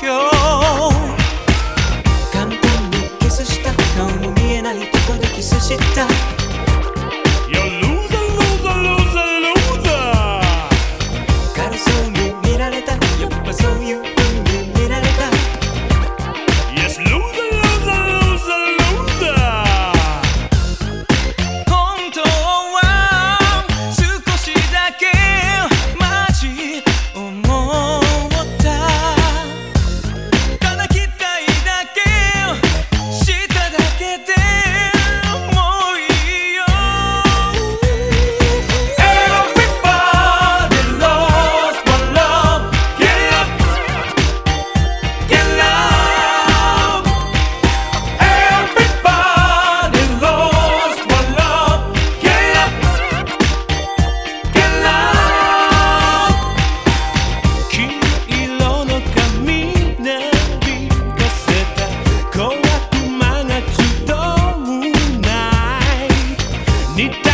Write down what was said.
境簡単にキスした。顔も見えない。とこでキスした。Need